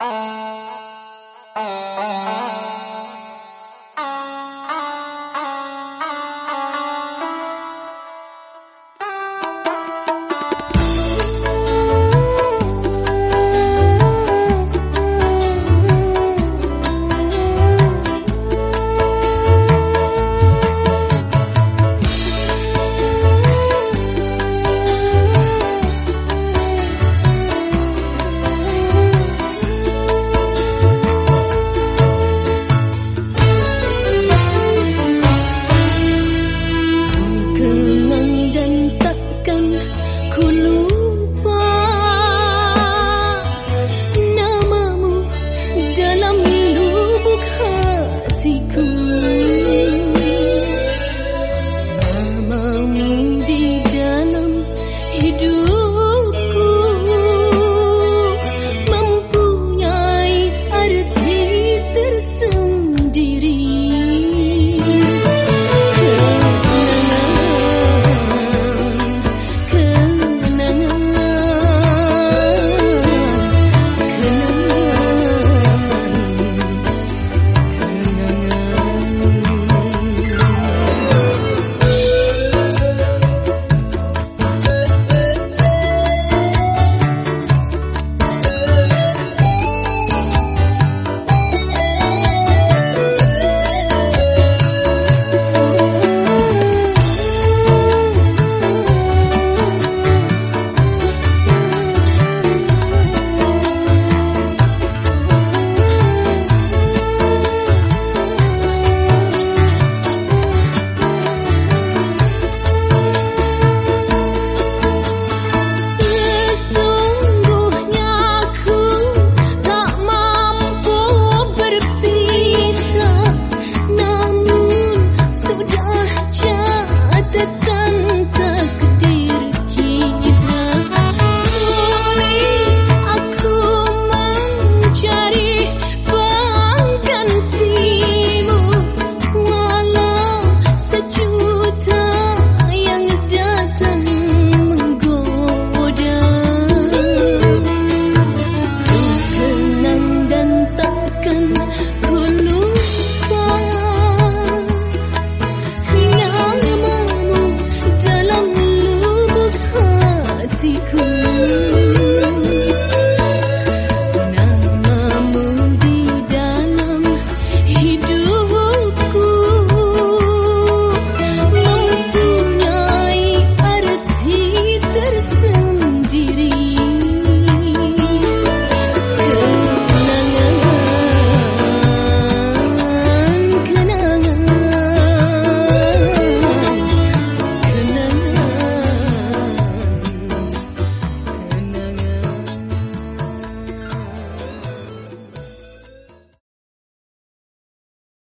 Uh... kasihku